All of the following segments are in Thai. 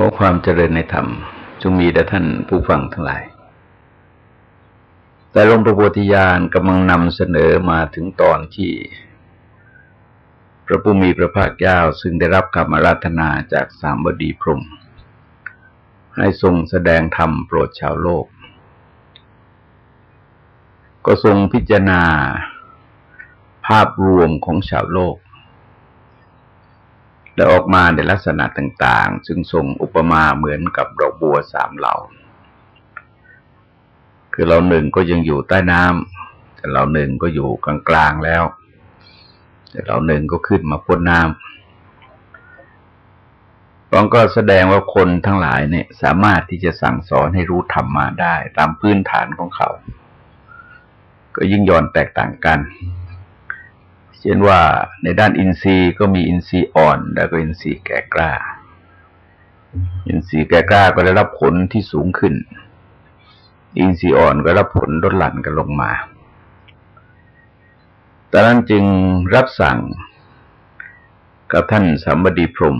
ขอความเจริญในธรรมจงมีแด่ท่านผู้ฟังทั้งหลาย แต่หลวงประโพธิญาณกำลังนำเสนอมาถึงตอนที่ พระผู้มีพระภาคเจ้าซึ่งได้รับคำอาราธนาจากสามบดีพรมให้ทรงแสดงธรรมโปรดชาวโลก ก็ทรงพิจารณาภาพรวมของชาวโลก และออกมาในลักษณะต่างๆ ซึ่งทรงอุปมาเหมือนกับดอกบัวสามเหล่า คือเราหนึ่งก็ยังอยู่ใต้น้ำแต่เราหนึ่งก็อยู่กลางๆแล้ว แต่เราหนึ่งก็ขึ้นมาพ้นน้ำตองก็แสดงว่าคนทั้งหลายเนี่ย สามารถที่จะสั่งสอนให้รู้ธรรมมาได้ ตามพื้นฐานของเขา ก็ยิ่งย่อนแตกต่างกัน เช่นว่าในด้านอินทรีย์ก็มีอินทรีย์อ่อน แล้วก็อินทรีย์แก่กล้า อินทรีย์แก่กล้าก็ได้รับผลที่สูงขึ้น อินทรีย์อ่อนก็รับผลลดหลั่นกันลงมาแต่นั้นจึงรับสั่งกับท่านสัมบดีพรม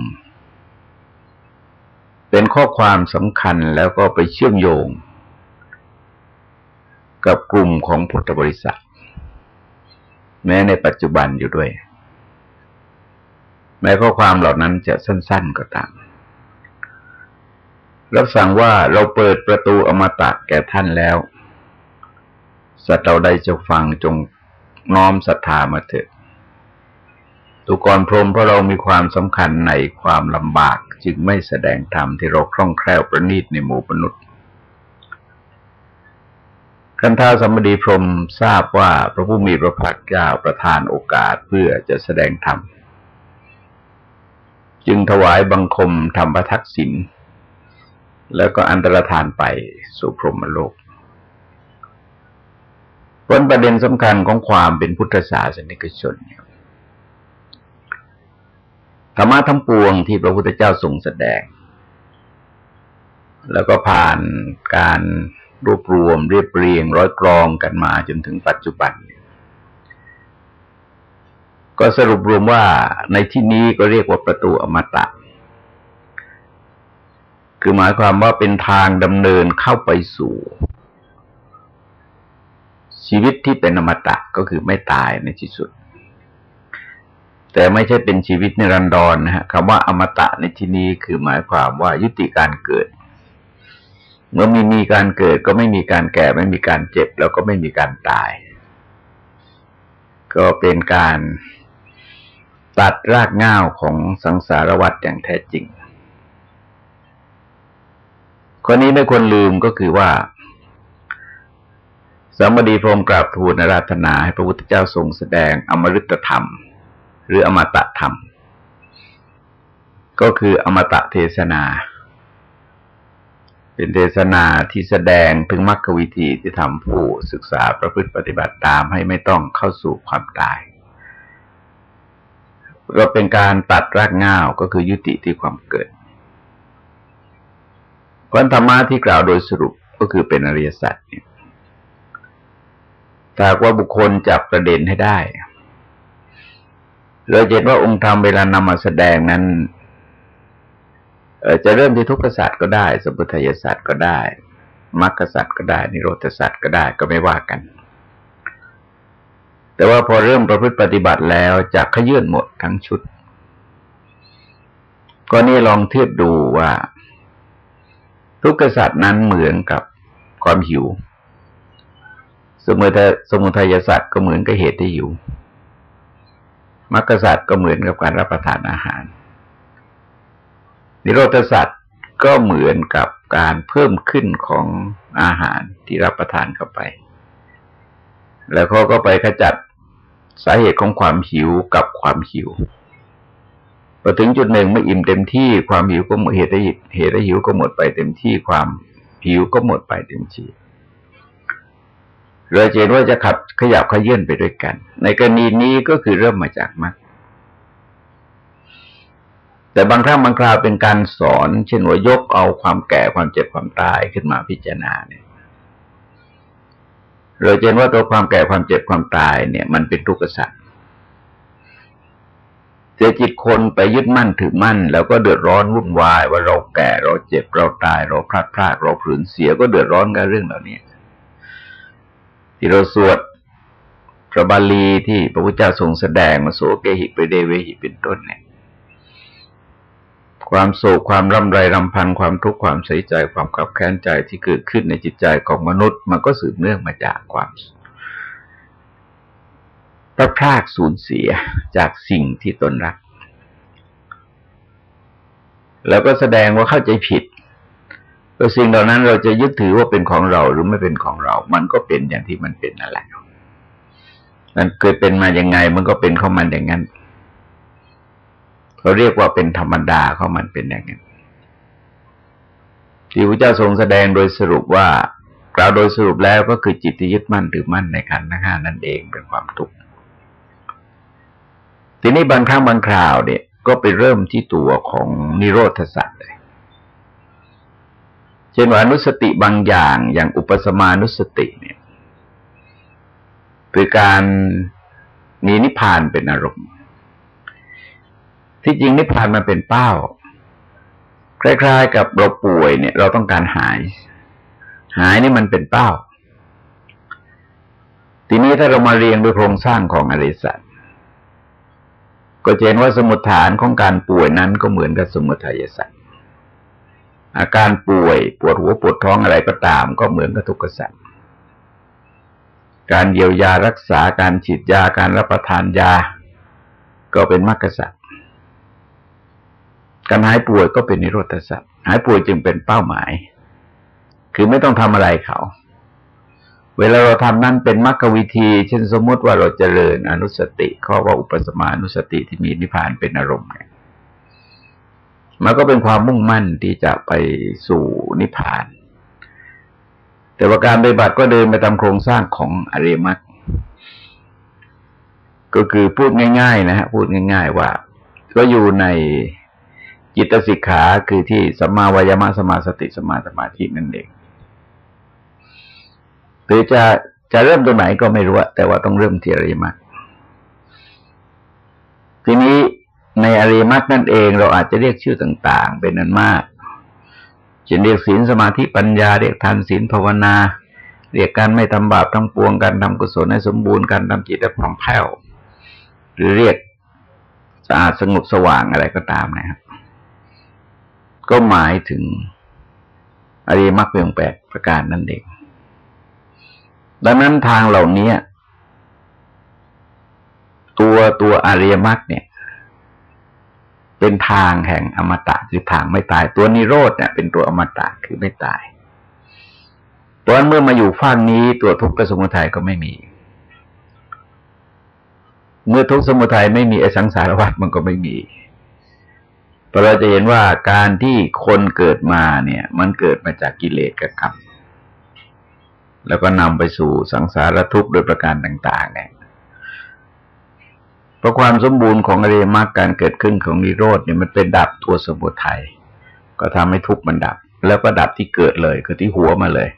เป็นข้อความสำคัญแล้วก็ไปเชื่อมโยง กับกลุ่มของพุทธบริษัท แม้ในปัจจุบันอยู่ด้วย แม้ข้อความเหล่านั้นจะสั้น ๆก็ตาม รับสั่งว่าเราเปิดประตูอมตะแก่ท่านแล้ว สัตว์เราใดจะฟังจงน้อมศรัทธามาเถิดตุกรพรมเพราะเรามีความสำคัญในความลำบาก จึงไม่แสดงธรรมที่เราคล่องแคล่วประณีตในหมู่มนุษย์ คันธาสมดีพรมทราบว่าพระผู้มีพระภาคเจ้าประทานโอกาสเพื่อจะแสดงธรรม จึงถวายบังคมธรรมทักษิณแล้วก็อันตรธานไปสู่พรหมโลกผลประเด็นสำคัญของความเป็นพุทธศาสนิกชนธรรมะทั้งปวงที่พระพุทธเจ้าทรงแสดง แล้วก็ผ่านการ รวบรวมเรียบเรียง ร้อยกรองกันมาจนถึงปัจจุบัน ก็สรุปรวมว่าในที่นี้ก็เรียกว่าประตูอมตะ คือหมายความว่าเป็นทางดำเนินเข้าไปสู่ ชีวิตที่เป็นอมตะก็คือไม่ตายในที่สุด แต่ไม่ใช่เป็นชีวิตในรันดรนนะฮะคำว่าอมตะในที่นี้คือหมายความว่ายุติการเกิด เมื่อมีมีการเกิดก็ไม่มีการแก่ไม่มีการเจ็บ แล้วก็ไม่มีการตาย ก็เป็นการตัดรากง่าวของสังสารวัฏอย่างแท้จริงคนนี้ไม่ควรลืมก็คือว่าสมดีพรมกราบทูลราธนาให้พระพุทธเจ้าทรงแสดงอมฤตธรรม หรืออมตะธรรม ก็คืออมตะเทศนา เป็นเทศนาที่แสดงถึงมรรควิธีที่ทำผู้ศึกษาประพฤติปฏิบัติตามให้ไม่ต้องเข้าสู่ความตาย ก็เป็นการตัดรากง่าวก็คือยุติที่ความเกิดวันธรรมะที่กล่าวโดยสรุปก็คือเป็นอริยสัจเนี่ยถ้าว่าบุคคลจับประเด็นให้ได้เราเห็นว่าองค์ธรรมเวลานำมาแสดงนั้น จะเริ่มที่ทุกขศาสตร์ก็ได้ สมุทัยศาสตร์ก็ได้มรรคศาสตร์ก็ได้ นิโรธศาสตร์ก็ได้ก็ไม่ว่ากัน แต่ว่าพอเริ่มประพฤติปฏิบัติแล้วจะขยื่นหมดทั้งชุด ก็นี่ลองเทียบดูว่า ทุกขศาสตร์นั้นเหมือนกับความหิว สมุทัยสมุทัยศาสตร์ก็เหมือนกับเหตุที่หิวมรรคศาสตร์ก็เหมือนกับการรับประทานอาหาร นิโรธสัตว์ก็เหมือนกับการเพิ่มขึ้นของอาหารที่รับประทานเข้าไป แล้วเขาก็ไปขจัดสาเหตุของความหิวกับความหิวพอถึงจุดหนึ่งไม่อิ่มเต็มที่ความหิวก็หมดเหตุเหตุหิวก็หมดไปเต็มที่ความหิวก็หมดไปเต็มที่เราเห็นว่าจะขับขยับขยื่นไปด้วยกัน ในกรณีนี้ก็คือเริ่มมาจากมรรค แต่บางครั้งบางคราวเป็นการสอน เช่นว่ายกเอาความแก่ความเจ็บความตายขึ้นมาพิจารณาเนี่ยเราเห็นว่าตัวความแก่ความเจ็บความตายเนี่ย มันเป็นทุกข์สัตว์เสียจิตคนไปยึดมั่นถือมั่น แล้วก็เดือดร้อนวุ่นวาย ว่าเราแก่เราเจ็บเราตาย เราพลาดพลาดเราผืนเสียก็เดือดร้อนกับเรื่องเหล่านี้ที่เราสวดพระบาลีที่พระพุทธเจ้าทรงแสดงมาโสเกหิปเดเวหิเป็นต้นเนี่ย ความโศกความร่ำไรรำพันความทุกข์ความเสียใจความขับแค้นใจที่เกิดขึ้นในจิตใจของมนุษย์ มันก็สืบเนื่องมาจากความพระพรากสูญเสียจากสิ่งที่ตนรัก แล้วก็แสดงว่าเข้าใจผิดว่าสิ่งเหล่านั้นเราจะยึดถือว่าเป็นของเราหรือไม่เป็นของเรา มันก็เป็นอย่างที่มันเป็นนั่นแหละมันเคยเป็นมาอย่างไง มันก็เป็นของมันอย่างนั้น เขาเรียกว่าเป็นธรรมดาของมันเป็นอย่างนั้นที่พระเจ้าทรงแสดงโดยสรุปว่ากล่าวโดยสรุปแล้วก็คือจิตที่ยึดมั่นถือมั่นในขันธ์ห้านั่นเองเป็นความทุกข์ทีนี้บางครั้งบางคราวเนี่ยก็ไปเริ่มที่ตัวของนิโรธสัตว์เลยเช่นว่านุสติบางอย่างอย่างอุปสมานุสติเนี่ยคือการมีนิพพานเป็นอารมณ์ ที่จริงนิพพานมันเป็นเป้า คล้ายๆ กับเราป่วยเนี่ย เราต้องการหาย หายนี่มันเป็นเป้า ทีนี้ถ้าเรามาเรียงโดยโครงสร้างของอริสัตก็เห็นว่าสมุดฐานของการป่วยนั้นก็เหมือนกับสมุทัยสัตว์อาการป่วยปวดหัวปวดท้องอะไรก็ตาม ก็เหมือนกับทุกข์สัตว์การเยียวยารักษาการฉีดยาการรับประทานยา ก็เป็นมรรคสัตว์ การหายป่วยก็เป็นนิโรธสัตว์หายป่วยจึงเป็นเป้าหมาย คือไม่ต้องทำอะไรเขา เวลาเราทำนั้นเป็นมรรควิธี เช่นสมมติว่าเราจเจริญอนุสติข้อว่าอุปสมานุสติที่มีนิพพานเป็นอารมณ์เนี่ยมันก็เป็นความมุ่งมั่นที่จะไปสู่นิพพาน แต่ว่าการปฏิบัติก็เดินไปตามโครงสร้างของอริมรรคก็คือพูดง่าย ๆ นะฮะพูดง่าย ๆ ว่า ก็อยู่ใน จิตสิกขาคือที่สัมมาวายามะสมาสติสมาสมาธินั่นเองหรือจะจะเริ่มตรงไหนก็ไม่รู้แต่ว่าต้องเริ่มที่อริมักทีนี้ในอริมักนั่นเองเราอาจจะเรียกชื่อต่าง ๆ เป็นนันมากจะเรียกศีลสมาธิปัญญา เรียกทานศีลภาวนา เรียกการไม่ทำบาปทั้งปวงการทำกุศลให้สมบูรณ์การทำจิตให้ผ่องแผ้วหรือเรียกสะอาดสงบสว่างอะไรก็ตามนะครับ ก็หมายถึงอริมักเพียงแปดประการนั่นเอง ดังนั้นทางเหล่านี้ตัวตัวอริยมรรคเนี่ย เป็นทางแห่งอมตะคือทางไม่ตาย ตัวนิโรธเนี่ยเป็นตัวอมตะคือไม่ตายเพราะเมื่อมาอยู่ฝั่งนี้ตัวทุกข์กับสมุทัยก็ไม่มี เมื่อทุกข์สมุทัยไม่มีไอสังสารวัฏมันก็ไม่มี เพราะเราจะเห็นว่าการที่คนเกิดมาเนี่ย มันเกิดมาจากกิเลสกับกรรมแล้วก็นำไปสู่สังสารทุกข์โดยประการต่าง ๆ เนี่ยเพราะความสมบูรณ์ของอริยมรรคการเกิดขึ้นของนิโรธเนี่ยมันเป็นดับตัวสมุทัยก็ทำให้ทุกข์มันดับ แล้วก็ดับที่เกิดเลย คือที่หัวมาเลย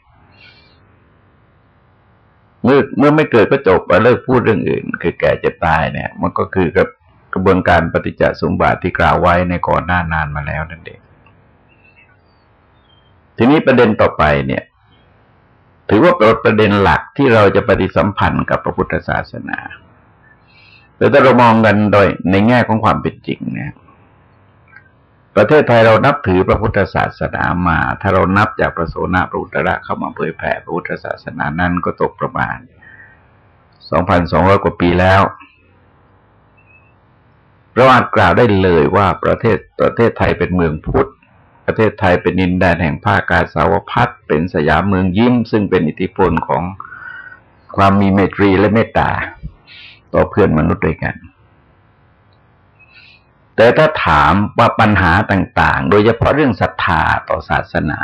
เมื่อเมื่อไม่เกิดก็จบไปเลิกพูดเรื่องอื่น คือแก่จะตายเนี่ย มันก็คือกับ กระบวนการปฏิจจสมบัติที่กล่าวไว้ในก่อนหน้านานมาแล้วนั่นเอง ทีนี้ประเด็นต่อไปเนี่ย ถือว่าเป็นประเด็นหลักที่เราจะปฏิสัมพันธ์กับพระพุทธศาสนาแต่ถ้าเรามองกันโดยในแง่ของความเป็นจริงเนี่ยประเทศไทยเรานับถือพระพุทธศาสนามา ถ้าเรานับจากประโสนาพระอุตระเข้ามาเผยแผ่พระพุทธศาสนานั้นก็ตกประมาณ 2,200 กว่าปีแล้ว เราอาจกล่าวได้เลยว่าประเทศประเทศไทยเป็นเมืองพุทธ ประเทศไทยเป็นดินแดนแห่งภาคกาสาวพัฒเป็นสยามเมืองยิ้ม ซึ่งเป็นอิทธิพลของความมีเมตรีและเมตตา ต่อเพื่อนมนุษย์ด้วยกัน แต่ถ้าถามว่าปัญหาต่าง ๆ โดยเฉพาะเรื่องศรัทธาต่อศาสนา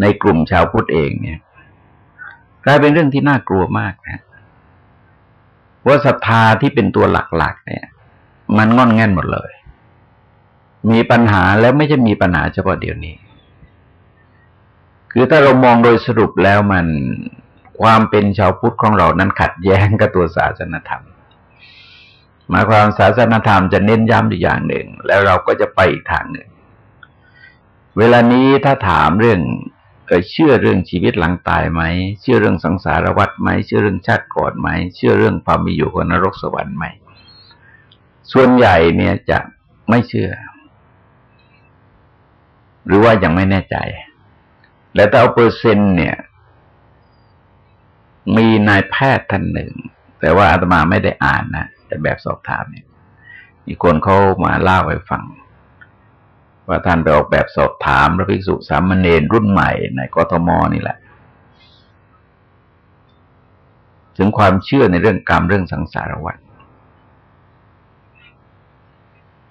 ในกลุ่มชาวพุทธเองเนี่ยกลายเป็นเรื่องที่น่ากลัวมากนะว่าศรัทธาที่เป็นตัวหลัก ๆ เนี่ย มันงอนแง่นหมดเลย มีปัญหาแล้วไม่ใช่มีปัญหาเฉพาะเดี๋ยวนี้ คือถ้าเรามองโดยสรุปแล้วมันความเป็นชาวพุทธของเรานั้นขัดแย้งกับตัวศาสนธรรมหมายความศาสนธรรมจะเน้นย้ำอยู่อย่างหนึ่ง แล้วเราก็จะไปอีกทางหนึ่ง เวลานี้ถ้าถามเรื่องเชื่อเรื่องชีวิตหลังตายไหม เชื่อเรื่องสังสารวัฏไหม เชื่อเรื่องชาติก่อนไหม เชื่อเรื่องความมีอยู่ของนรกสวรรค์ไหม ส่วนใหญ่เนี่ยจะไม่เชื่อ หรือว่ายังไม่แน่ใจ และแต่เอาเปอร์เซ็นต์เนี่ย มีนายแพทย์ท่านหนึ่ง แต่ว่าอาตมาไม่ได้อ่านนะแต่แบบสอบถามเนี่ย มีคนเขามาเล่าให้ฟัง ว่าท่านไปออกแบบสอบถามพระภิกษุสามเณรรุ่นใหม่ในกทมนี่แหละถึงความเชื่อในเรื่องกรรมเรื่องสังสารวัฏ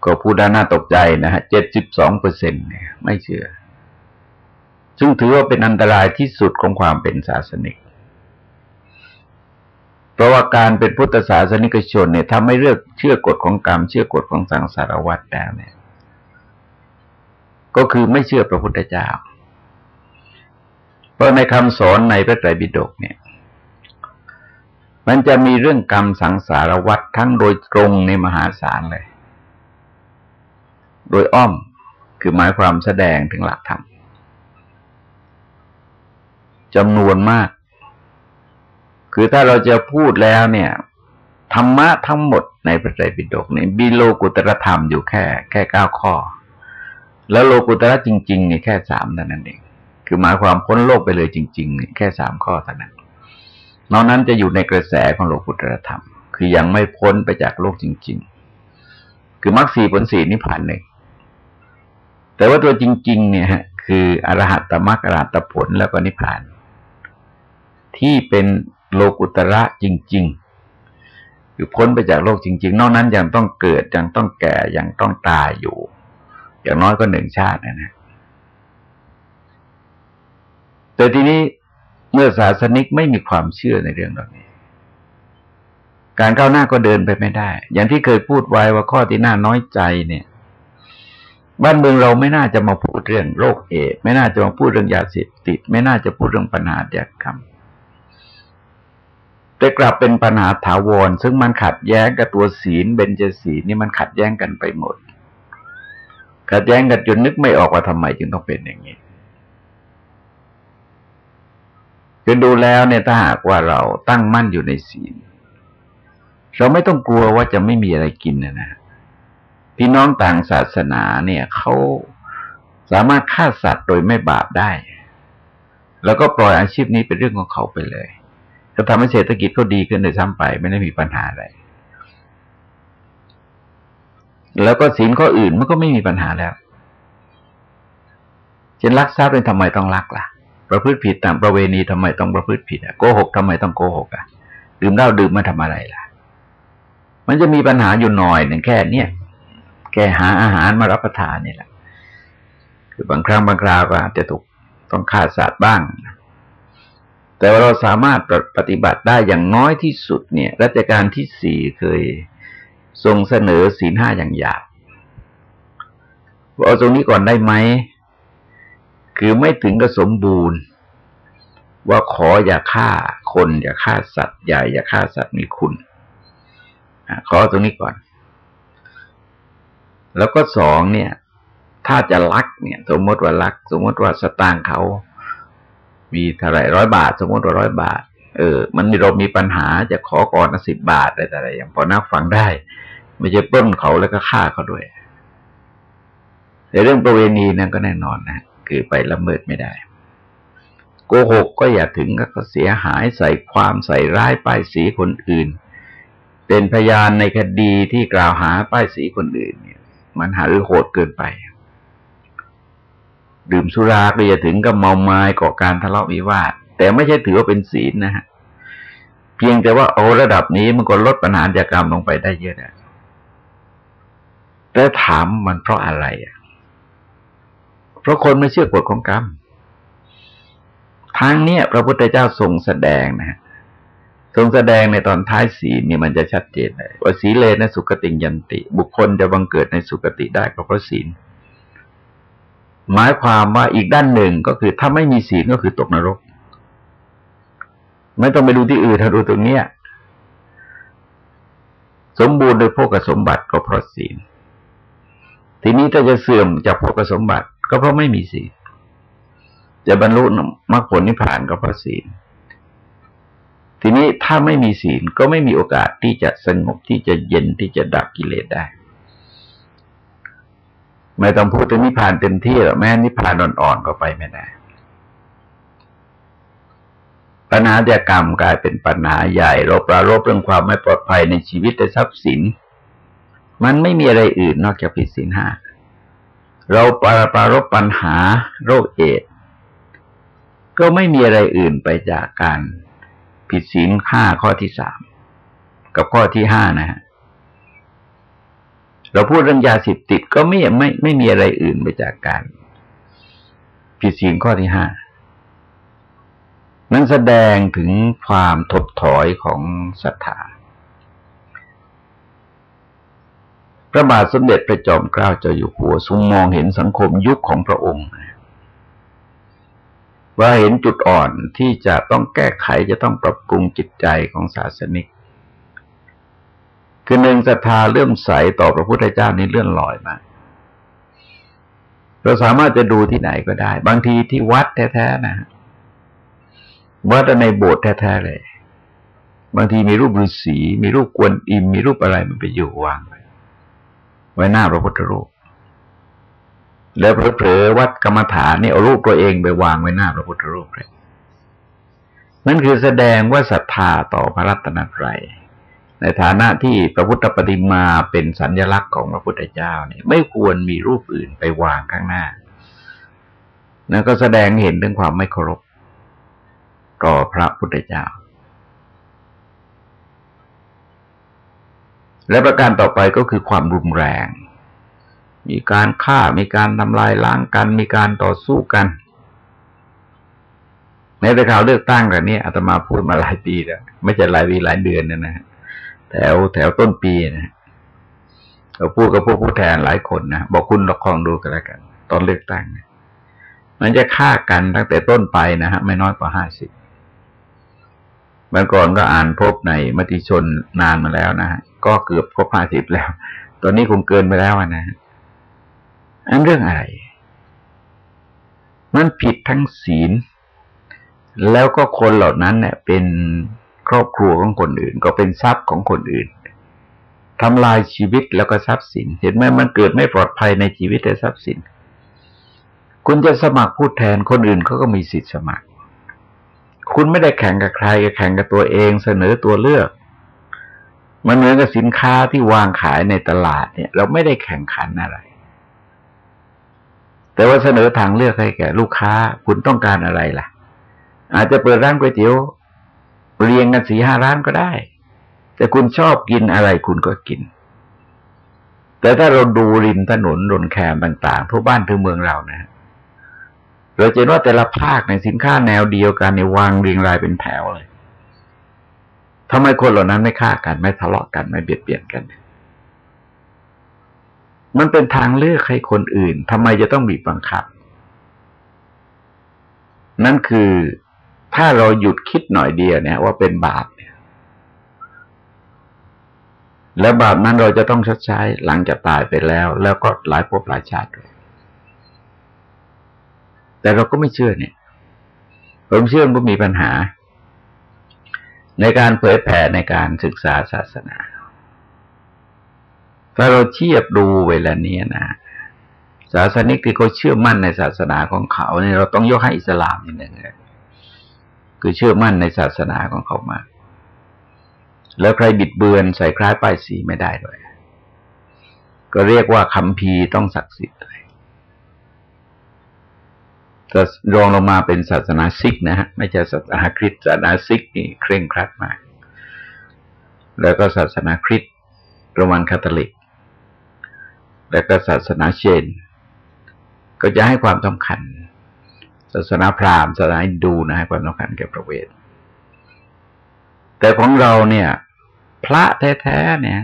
ก็พูดด้านน่าตกใจนะฮะเจ็ดสิบสองเปอร์เซ็นเนี่ยไม่เชื่อ ซึ่งถือว่าเป็นอันตรายที่สุดของความเป็นศาสนิก เพราะว่าการเป็นพุทธศาสนิกชนเนี่ยถ้าไม่เลือกเชื่อกฎของกรรม เชื่อกฎของสังสารวัฏแล้วเนี่ย ก็คือไม่เชื่อพระพุทธเจ้า เพราะในคำสอนในพระไตรปิฎกเนี่ยมันจะมีเรื่องกรรมสังสารวัฏทั้งโดยตรงในมหาศาลเลย โดยอ้อมคือหมายความแสดงถึงหลักธรรมจำนวนมาก คือถ้าเราจะพูดแล้วเนี่ย ธรรมะทั้งหมดในพระไตรปิฎกเนี่ยบีโลกุตรธรรมอยู่แค่ แค่เก้าข้อ แล้วโลกุตระจริงๆเนี่ยแค่สามเท่านั้นเอง คือหมายความพ้นโลกไปเลยจริงๆเนี่ยแค่สามข้อเท่านั้นนอกนั้นจะอยู่ในกระแสของโลกุตระธรรม คือยังไม่พ้นไปจากโลกจริง ๆ คือมรรคสี่ผลสี่นิพพานหนึ่ง แต่ว่าตัวจริง ๆ เนี่ยคืออรหัตตมรรคอรหัตผลแล้วก็นิพพาน ที่เป็นโลกุตระจริง ๆ คือพ้นไปจากโลกจริง ๆ นอกนั้นยังต้องเกิดยังต้องแก่ยังต้องตายอยู่ อย่างน้อยก็หนึ่งชาตินะนะแต่ทีนี้เมื่อศาสนิกไม่มีความเชื่อในเรื่องเหล่านี้ การก้าวหน้าก็เดินไปไม่ได้ อย่างที่เคยพูดไว้ว่าข้อที่น่าน้อยใจเนี่ย บ้านเมืองเราไม่น่าจะมาพูดเรื่องโรคเอดไม่น่าจะมาพูดเรื่องยาเสพติด ไม่น่าจะพูดเรื่องปัญหาเดียกรรมแต่กลับเป็นปัญหาถาวร ซึ่งมันขัดแย้งกับตัวศีลเบญจศีลนี่มันขัดแย้งกันไปหมด ขัดแย้งกันจนนึกไม่ออกว่าทำไมจึงต้องเป็นอย่างนี้คือดูแล้วเนี่ยถ้าหากว่าเราตั้งมั่นอยู่ในศีล เราไม่ต้องกลัวว่าจะไม่มีอะไรกินนะนะ พี่น้องต่างศาสนาเนี่ยเขาสามารถฆ่าสัตว์โดยไม่บาปได้ แล้วก็ปล่อยอาชีพนี้เป็นเรื่องของเขาไปเลยจะทำให้เศรษฐกิจเขาดีขึ้นในซ้ำไป ไม่ได้มีปัญหาอะไร แล้วก็ศีลข้ออื่นมันก็ไม่มีปัญหาแล้วเช่นลักทรัพย์เป็นทำไมต้องลักล่ะ ประพฤติผิดตามประเวณีทำไมต้องประพฤติผิดอะโกหกทำไมต้องโกหกอะดื่มเหล้าดื่มมาทำอะไรล่ะ มันจะมีปัญหาอยู่หน่อยหนึ่งแค่เนี้ย แกหาอาหารมารับประทานนี่แหละ คือบางครั้งบางคราวก็อาจจะถูกต้องฆ่าสัตว์บ้าง แต่ว่าเราสามารถปฏิบัติได้อย่างน้อยที่สุดเนี่ย รัชการที่สี่เคยทรงเสนอศีลห้าอย่างหยาบว่าเอาตรงนี้ก่อนได้ไหม คือไม่ถึงกับสมบูรณ์ ว่าขออย่าฆ่าคน อย่าฆ่าสัตว์ใหญ่ อย่าฆ่าสัตว์มีคุณ ขอตรงนี้ก่อน แล้วก็สองเนี่ย ถ้าจะลักเนี่ย สมมติว่าลัก สมมติว่าสตางค์เขา มีเท่าไรร้อยบาท สมมติว่าร้อยบาท เออ มันเรามีปัญหาจะขอก่อนสิบบาทอะไรแต่อะไรอย่างพอนักฟังได้ ไม่ใช่ปล้นเขาแล้วก็ฆ่าเขาด้วยแต่เรื่องประเวณีนั้นก็แน่นอนนะคือไปละเมิดไม่ได้ โกหกก็อย่าถึงก็เสียหายใส่ความใส่ร้ายป้ายสีคนอื่น เป็นพยานในคดีที่กล่าวหาป้ายสีคนอื่นเนี่ย มันหาหรือโหดเกินไป ดื่มสุราก็อย่าถึงกับเมาไม้ก่อการทะเลาะวิวาท แต่ไม่ใช่ถือว่าเป็นศีลนะฮะเพียงแต่ว่าโอระดับนี้มันก็ลดปัญหาจากกรรมลงไปได้เยอะนะแล้วถามมันเพราะอะไรอะ เพราะคนไม่เชื่อกฎของกรรมทางเนี้ยพระพุทธเจ้าทรงแสดงนะฮะ ทรงแสดงในตอนท้ายสีนี่มันจะชัดเจนเลยว่าสีเลนสุกติยันติ บุคคลจะบังเกิดในสุกติได้ก็เพราะศีลหมายความว่าอีกด้านหนึ่งก็คือถ้าไม่มีศีลก็คือตกนรก ไม่ต้องไปดูที่อื่นถ้าดูตรงเนี้ยสมบูรณ์โดยพกสมบัติก็เพราะศีลทีนี้ถ้าจะเสื่อมจากพกสมบัติ ก็เพราะไม่มีศีลจะบรรลุมรรคผลนิพพานก็เพราะศีล ทีนี้ถ้าไม่มีศีลก็ไม่มีโอกาสที่จะสงบที่จะเย็นที่จะดับกิเลสได้ ไม่ต้องพูดถึงนิพพานเต็มที่หรอกแม้นิพพานอ่อนๆก็ไปไม่ได้ปัญหาเดียกรรมกลายเป็นปัญหาใหญ่เราปรารบเรื่องความไม่ปลอดภัยในชีวิตและทรัพย์สิน มันไม่มีอะไรอื่นนอกจากผิดศีลห้าเราปราปรารบปัญหาโรคเอดก็ไม่มีอะไรอื่นไปจากการ ผิดศีลห้าข้อที่สามกับข้อที่ห้านะฮะเราพูดเรื่องยาสิบติดก็ไม่ไม่ไม่มีอะไรอื่นไปจากการผิดศีลข้อที่ห้านั้นแสดงถึงความถดถอยของศรัทธาพระบาทสมเด็จพระจอมเกล้าเจ้าอยู่หัวทรงมองเห็นสังคมยุคของพระองค์ ว่าเห็นจุดอ่อนที่จะต้องแก้ไขจะต้องปรับปรุงจิตใจของศาสนิก คือหนึ่งศรัทธาเลื่อมใสต่อพระพุทธเจ้านี่เลื่อนลอยมาเราสามารถจะดูที่ไหนก็ได้ บางทีที่วัดแท้ๆนะวัดในโบสถ์แท้ๆเลย บางทีมีรูปฤาษีมีรูปกวนอิมมีรูปอะไรมันไปอยู่วางไว้ไว้หน้าพระพุทธรูป แล้วเผลอๆวัดกรรมฐานนี่เอารูปตัวเองไปวางไว้หน้าพระพุทธรูปเลยนั่นคือแสดงว่าศรัทธาต่อพระรัตนตรัยในฐานะที่พระพุทธปฏิมาเป็นสัญลักษณ์ของพระพุทธเจ้าเนี่ยไม่ควรมีรูปอื่นไปวางข้างหน้านั่นก็แสดงเห็นถึงความไม่เคารพต่อพระพุทธเจ้า และประการต่อไปก็คือความรุนแรง มีการฆ่า มีการทำลายล้างกัน มีการต่อสู้กัน ในแต่ข่าวเลือกตั้งกันนี้อาตมาพูดมาหลายปีแล้ว ไม่ใช่หลายวีหลายเดือนนะนะแถวแถวต้นปีนะเราพูดกับพวกผู้แทนหลายคนนะบอกคุณละครดูกันแล้วกัน ตอนเลือกตั้งมันจะฆ่ากันตั้งแต่ต้นไปนะฮะไม่น้อยกว่าห้าสิบเมื่อก่อนก็อ่านพบในมติชนนานมาแล้วนะฮะก็เกือบครบห้าสิบแล้ว ตอนนี้คงเกินไปแล้วนะฮะ อันเรื่องอะไร มันผิดทั้งศีล แล้วก็คนเหล่านั้นเนี่ยเป็นครอบครัวของคนอื่น ก็เป็นทรัพย์ของคนอื่นทำลายชีวิตแล้วก็ทรัพย์สิน เห็นไหมมันเกิดไม่ปลอดภัยในชีวิตและทรัพย์สิน คุณจะสมัครผู้แทนคนอื่นเขาก็มีสิทธิ์สมัคร คุณไม่ได้แข่งกับใครแข่งกับตัวเองเสนอตัวเลือกมันเหมือนกับสินค้าที่วางขายในตลาดเนี่ย เราไม่ได้แข่งขันอะไร แต่ว่าเสนอทางเลือกให้แก่ลูกค้าคุณต้องการอะไรล่ะ อาจจะเปิดร้านก๋วยเตี๋ยวเรียงกันสี่ห้าร้านก็ได้ แต่คุณชอบกินอะไรคุณก็กิน แต่ถ้าเราดูริมถนนรนแคมต่างๆทั่วบ้านทั่วเมืองเรานะเราจะเห็นว่าแต่ละภาคในสินค้าแนวเดียวกันในวางเรียงรายเป็นแถวเลยทำไมคนเหล่านั้นไม่ฆ่ากันไม่ทะเลาะกันไม่เบียดเบียนกัน มันเป็นทางเลือกให้คนอื่นทำไมจะต้องบีบบังคับ นั่นคือถ้าเราหยุดคิดหน่อยเดียวเนี่ย ว่าเป็นบาปเนี่ย แล้วบาปนั้นเราจะต้องชดใช้หลังจากตายไปแล้ว แล้วก็หลายภพหลายชาติด้วยแต่เราก็ไม่เชื่อเนี่ยผมเชื่อมันมีปัญหา ในการเผยแผ่ในการศึกษาศาสนา ถ้าเราเทียบดูเวลาเนี้นะศาสนิกที่เขาเชื่อมั่นในศาสนาของเขาเนี่ยเราต้องยกให้อิสลามนิดหนึ่งเลยคือเชื่อมั่นในศาสนาของเขามาก แล้วใครบิดเบือนใส่คล้ายป้ายสีไม่ได้ด้วย ก็เรียกว่าคำพีต้องศักดิ์สิทธิ์เลยจะรองลงมาเป็นศาสนาซิกนะฮะไม่ใช่ศาสนาคริสต์ศาสนาซิกนี่เคร่งครัดมาก แล้วก็ศาสนาคริสต์โรมันคาทอลิก แล้วก็ศาสนาเชน ก็จะให้ความสำคัญ ศาสนาพราหมณ์ศาสนาฮินดูนะให้ความสำคัญแก่พระเวท แต่ของเราเนี่ย พระแท้ๆเนี่ย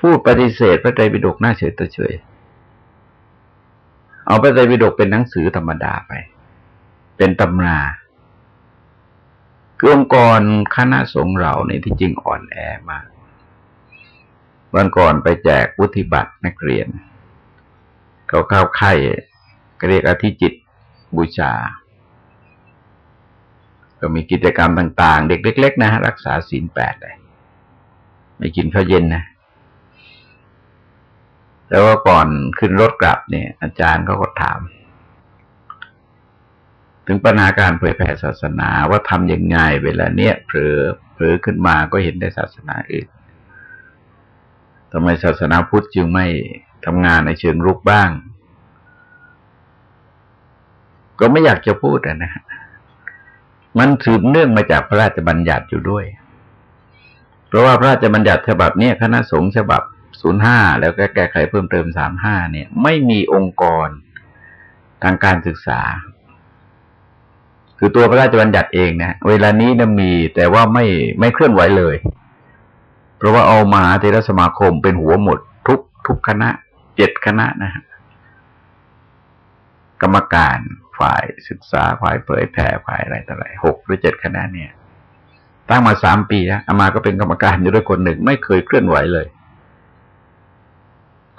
ผู้ปฏิเสธพระไตรปิฎกน่าเฉยตะเฉยเอาพระไตรปิฎกเป็นหนังสือธรรมดาไป เป็นตำราคือองค์กรคณะสงฆ์เราในที่จริงอ่อนแอมาก วันก่อนไปแจกวุฒิบัตรนักเรียน เขาเข้าไข่เรียกอธิจิตบูชา ก็มีกิจกรรมต่าง ๆ เด็กเล็ก ๆ นะรักษาศีลแปดเลยไม่กินข้าวเย็นนะแล้วก็ก่อนขึ้นรถกลับเนี่ย อาจารย์เขาก็ถาม ถึงปัญหาการเผยแผ่ศาสนาว่าทำยังไงเวลาเนี้ยเผลอเผลอขึ้นมาก็เห็นได้ศาสนาอื่น ทำไมศาสนาพุทธจึงไม่ทำงานในเชิงรุกบ้าง ก็ไม่อยากจะพูดนะฮะมันสืบเนื่องมาจากพระราชบัญญัติอยู่ด้วย เพราะว่าพระราชบัญญัติฉบับนี้คณะสงฆ์ฉบับศูนย์ห้าแล้วก็แก้ไขเพิ่มเติมสามห้าเนี่ย ไม่มีองค์กรทางการศึกษา คือตัวพระราชบัญญัติเองนะ เวลานี้นะมีแต่ว่าไม่ไม่เคลื่อนไหวเลย เพราะว่าเอามหาเทรสมาคมเป็นหัวหมด ทุกทุกคณะเจ็ดคณะนะฮะกรรมการฝ่ายศึกษาฝ่ายเผยแผ่ฝ่ายอะไรต่ออะไรหกหรือเจ็ดคณะเนี่ย ตั้งมาสามปีแล้วอามาก็เป็นกรรมการอยู่ด้วยคนหนึ่งไม่เคยเคลื่อนไหวเลย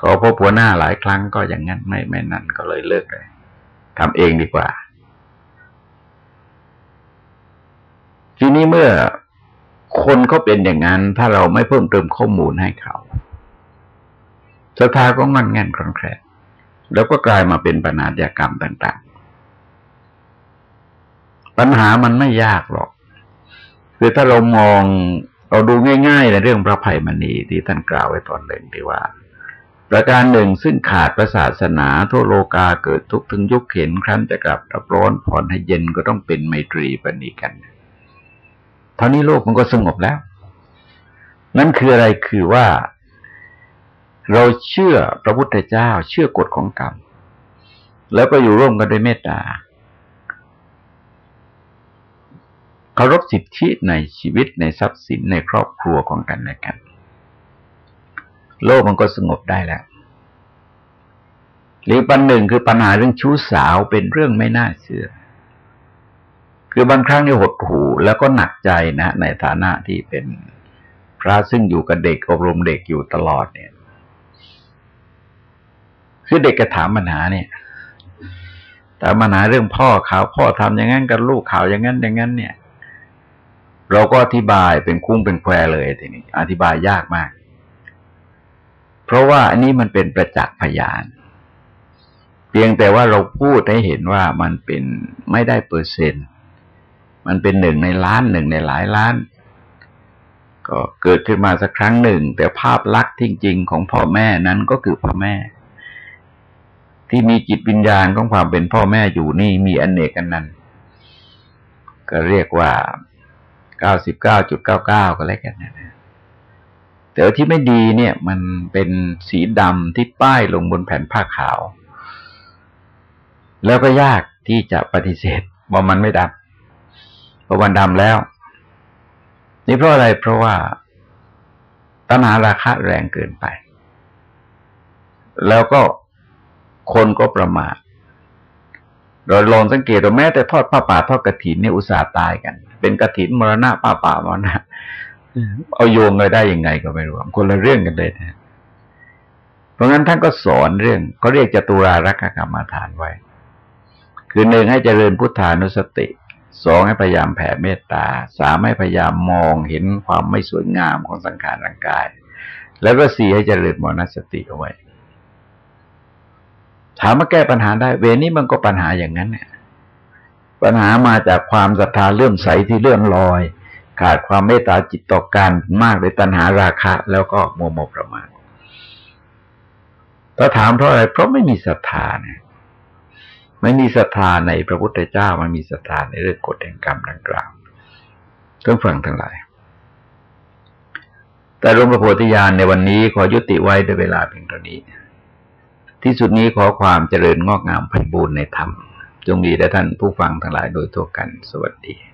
ขอพบหัวหน้าหลายครั้งก็อย่างนั้นไม่ไม่นั่นก็เลยเลิกเลยทำเองดีกว่า ทีนี้เมื่อ คนเขาเป็นอย่างนั้น ถ้าเราไม่เพิ่มเติมข้อมูลให้เขาศรัทธาก็งันแงันคลอนแคลนแล้วก็กลายมาเป็นปัญหาญากรรมต่าง ๆ ปัญหามันไม่ยากหรอก คือถ้าเรามองเราดูง่ายๆในเรื่องพระภัยมณีที่ท่านกล่าวไว้ตอนหนึ่งที่ว่า ประการหนึ่งซึ่งขาดประศาสนาทั่วโลกาเกิดทุกถึงยุคเห็นครั้นจะกลับรับร้อนผ่อนให้เย็นก็ต้องเป็นไมตรีปณีกันเท่านี้โลกมันก็สงบแล้ว นั่นคืออะไรคือว่า เราเชื่อพระพุทธเจ้า เชื่อกฎของกรรม แล้วก็อยู่ร่วมกันด้วยเมตตาเคารพสิทธิในชีวิตในทรัพย์สินในครอบครัวของกันและกัน โลกมันก็สงบได้แล้วหรือปัญหนึ่งคือปัญหาเรื่องชู้สาวเป็นเรื่องไม่น่าเชื่อ คือบางครั้งนี่หดหูแล้วก็หนักใจนะ ในฐานะที่เป็นพระซึ่งอยู่กับเด็กอบรมเด็กอยู่ตลอดเนี่ยคือเด็กก็ถามปัญหาเนี่ยถามปัญหาเรื่องพ่อข่าวพ่อทำอย่างนั้นกับลูกข่าวอย่างนั้นอย่างนั้น เนี่ย เราก็อธิบายเป็นคุ้งเป็นแควเลยทีนี้ อธิบายยากมาก เพราะว่าอันนี้มันเป็นประจักษ์พยาน เพียงแต่ว่าเราพูดให้เห็นว่ามันเป็นไม่ได้เปอร์เซ็นต์ มันเป็นหนึ่งในล้านหนึ่งในหลายล้าน ก็เกิดขึ้นมาสักครั้งหนึ่ง แต่ภาพลักษณ์จริงๆของพ่อแม่นั้นก็คือพ่อแม่ ที่มีจิตวิญญาณของความเป็นพ่อแม่อยู่นี่มีอนเนกกันนั้น ก็เรียกว่าเก้าสิบเก้าจุดเก้าเก้าก็แล้วกันนะแต่ที่ไม่ดีเนี่ย มันเป็นสีดำที่ป้ายลงบนแผ่นผ้าขาว แล้วก็ยากที่จะปฏิเสธว่ามันไม่ดำ พราะวันดำแล้ว นี่เพราะอะไรเพราะว่าตัณหาราคะแรงเกินไป แล้วก็คนก็ประมาทเราลองสังเกตว่าแม้แต่ทอดผ้าป่าทอดกระถินเนี่ยอุตส่าห์ตายกัน เป็นกระถินมรณะป้าป่ามรณะเอาโยงเลยได้ยังไงก็ไม่รู้คนละเรื่องกันเลยนะเพราะงั้นท่านก็สอนเรื่องเขาเรียกจตุรารักกรรมฐานไว้ คือหนึ่งให้เจริญพุทธานุสติ สองให้พยายามแผ่เมตตาสามให้พยายามมองเห็นความไม่สวยงามของสังขารร่างกาย แล้วก็สี่ให้เจริญมรณสติเอาไว้ ถามมาแก้ปัญหาได้ เวนี้มันก็ปัญหาอย่างนั้นเนี่ยปัญหามาจากความศรัทธาเลื่อมใสที่เลื่อนลอย ขาดความเมตตาจิตต่อกันมากเลยตัณหาราคะ แล้วก็โมโมประมาทถ้าถามเพราะอะไรเพราะไม่มีศรัทธาเนี่ย ไม่มีศรัทธาในพระพุทธเจ้ามันมีศรัทธาในเรื่องกฎแห่งกรรมดังกล่าวต้องฟังทั้งหลาย แต่รวมพระโพธิญาณในวันนี้ขอยุติไว้ด้วยเวลาเพียงเท่านี้ ที่สุดนี้ขอความเจริญงอกงามไพบูรณ์ในธรรม จงมีแด่ท่านผู้ฟังทั้งหลายโดยทั่วกัน สวัสดี